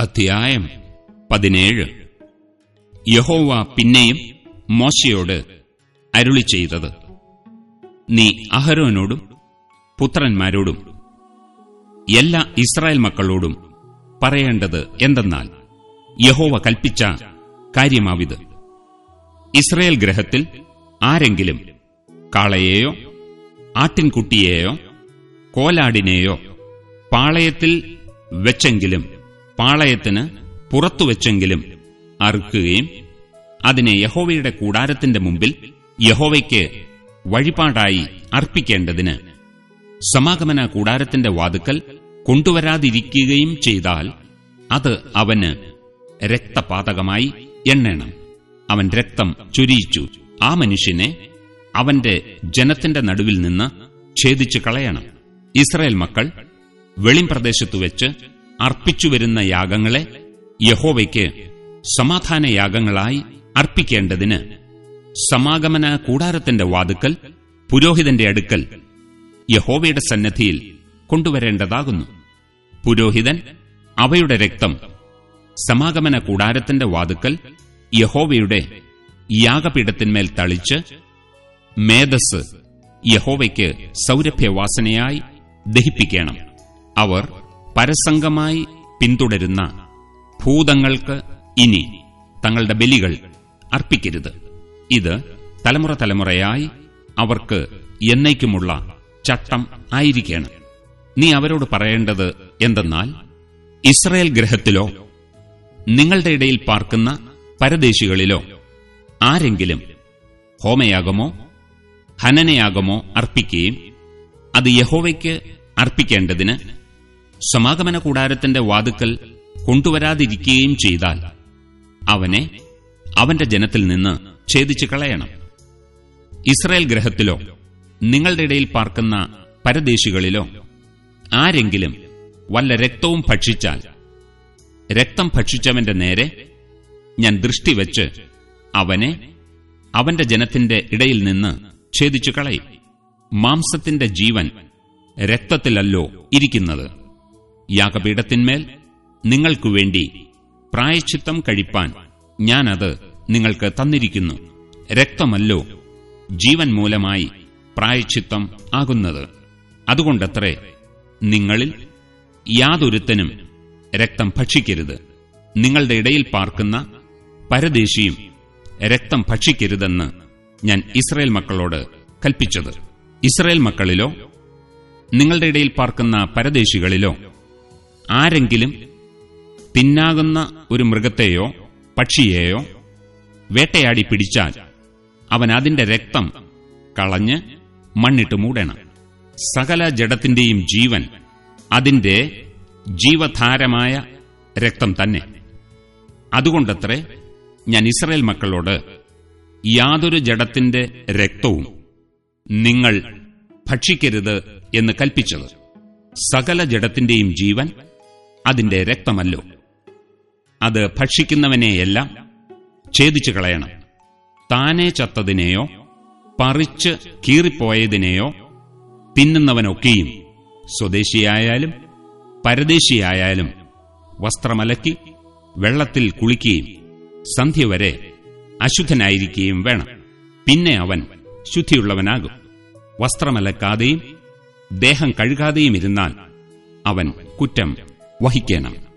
അധ്യായം പതിനേഴ്. യഹോവ പിന്നെയും മോശയോട് അരുളി ചെയ്തത്. നീ അഹരോനോടും പുത്രന്മാരോടും എല്ലാ ഇസ്രായേൽ മക്കളോടും പറയേണ്ടത് എന്തെന്നാൽ യഹോവ കൽപ്പിച്ച കാര്യമാവിത്. ഇസ്രയേൽ ഗ്രഹത്തിൽ ആരെങ്കിലും കാളയെയോ ആട്ടിൻകുട്ടിയെയോ കോലാടിനെയോ പാളയത്തിൽ വെച്ചെങ്കിലും പാളയത്തിന് പുറത്തുവെച്ചെങ്കിലും അറുക്കുകയും അതിനെ യഹോവയുടെ കൂടാരത്തിന്റെ മുമ്പിൽ യഹോവയ്ക്ക് വഴിപാടായി അർപ്പിക്കേണ്ടതിന് സമാഗമന കൂടാരത്തിന്റെ വാതുക്കൽ കൊണ്ടുവരാതിരിക്കുകയും ചെയ്താൽ അത് അവന് രക്തപാതകമായി എണ്ണണം. അവൻ രക്തം ചൊരിയിച്ചു. ആ മനുഷ്യനെ അവന്റെ ജനത്തിന്റെ നടുവിൽ നിന്ന് ഛേദിച്ചു കളയണം. ഇസ്രായേൽ മക്കൾ വെളിംപ്രദേശത്തു വെച്ച് അർപ്പിച്ചുവരുന്ന യാഗങ്ങളെ യഹോവയ്ക്ക് സമാധാന യാഗങ്ങളായി അർപ്പിക്കേണ്ടതിന് സമാഗമന കൂടാരത്തിന്റെ വാതുക്കൽ പുരോഹിതന്റെ അടുക്കൽ യഹോവയുടെ സന്നദ്ധിയിൽ കൊണ്ടുവരേണ്ടതാകുന്നു. പുരോഹിതൻ അവയുടെ രക്തം സമാഗമന കൂടാരത്തിന്റെ വാതുക്കൽ യഹോവയുടെ യാഗപീഠത്തിന്മേൽ തളിച്ച് മേധസ് യഹോവയ്ക്ക് സൗരഭ്യവാസനയായി ദഹിപ്പിക്കണം. അവർ പരസംഗമായി പിന്തുടരുന്ന ഭൂതങ്ങൾക്ക് ഇനി തങ്ങളുടെ ബലികൾ അർപ്പിക്കരുത്. ഇത് തലമുറ തലമുറയായി അവർക്ക് എന്നേക്കുമുള്ള ചട്ടം ആയിരിക്കണം. നീ അവരോട് പറയേണ്ടത് എന്തെന്നാൽ ഇസ്രയേൽ ഗ്രഹത്തിലോ നിങ്ങളുടെ ഇടയിൽ പാർക്കുന്ന പരദേശികളിലോ ആരെങ്കിലും ഹോമയാഗമോ ഹനനയാഗമോ അർപ്പിക്കുകയും അത് യഹോവയ്ക്ക് അർപ്പിക്കേണ്ടതിന് സമാഗമന കൂടാരത്തിന്റെ വാതുക്കൽ കൊണ്ടുവരാതിരിക്കുകയും ചെയ്താൽ അവനെ അവന്റെ ജനത്തിൽ നിന്ന് ഛേദിച്ചു കളയണം. ഇസ്രായേൽ ഗ്രഹത്തിലോ നിങ്ങളുടെ ഇടയിൽ പാർക്കുന്ന പരദേശികളിലോ ആരെങ്കിലും വല്ല രക്തവും ഭക്ഷിച്ചാൽ രക്തം ഭക്ഷിച്ചവന്റെ നേരെ ഞാൻ ദൃഷ്ടിവെച്ച് അവനെ അവന്റെ ജനത്തിന്റെ ഇടയിൽ നിന്ന് ഛേദിച്ചു കളയും. മാംസത്തിന്റെ ജീവൻ രക്തത്തിലല്ലോ ഇരിക്കുന്നത്. യാഗപീഠത്തിന്മേൽ നിങ്ങൾക്കുവേണ്ടി പ്രായശ്ചിത്തം കഴിപ്പാൻ ഞാനത് നിങ്ങൾക്ക് തന്നിരിക്കുന്നു. രക്തമല്ലോ ജീവൻ മൂലമായി പ്രായശ്ചിത്തം ആകുന്നത്. അതുകൊണ്ടത്രേ നിങ്ങളിൽ യാതൊരുത്തനും രക്തം ഭക്ഷിക്കരുത്. നിങ്ങളുടെ ഇടയിൽ പാർക്കുന്ന പരദേശിയും രക്തം ഭക്ഷിക്കരുതെന്ന് ഞാൻ ഇസ്രയേൽ മക്കളോട് കൽപ്പിച്ചത്. ഇസ്രയേൽ മക്കളിലോ നിങ്ങളുടെ ഇടയിൽ പാർക്കുന്ന പരദേശികളിലോ ആരെങ്കിലും പിന്നാകുന്ന ഒരു മൃഗത്തെയോ പക്ഷിയെയോ വേട്ടയാടി പിടിച്ചാൽ അവൻ അതിന്റെ രക്തം കളഞ്ഞ് മണ്ണിട്ട് മൂടണം. സകല ജഡത്തിന്റെയും ജീവൻ അതിന്റെ ജീവധാരമായ രക്തം തന്നെ. അതുകൊണ്ടത്രേ ഞാൻ ഇസ്രായേൽ മക്കളോട് യാതൊരു ജഡത്തിന്റെ രക്തവും നിങ്ങൾ ഭക്ഷിക്കരുത് എന്ന് കൽപ്പിച്ചത്. സകല ജഡത്തിന്റെയും ജീവൻ അതിന്റെ രക്തമല്ലോ. അത് ഭക്ഷിക്കുന്നവനെയെല്ലാം ഛേദിച്ചു കളയണം. താനെ ചത്തതിനെയോ പറിച്ച് കീറിപ്പോയതിനെയോ തിന്നുന്നവനൊക്കെയും സ്വദേശിയായാലും പരദേശിയായാലും വസ്ത്രമലക്കി വെള്ളത്തിൽ കുളിക്കുകയും സന്ധ്യ വരെ അശുദ്ധനായിരിക്കുകയും വേണം. പിന്നെ അവൻ ശുദ്ധിയുള്ളവനാകും. വസ്ത്രമലക്കാതെയും ദേഹം കഴുകാതെയും ഇരുന്നാൽ അവൻ കുറ്റം വഹിക്കണം.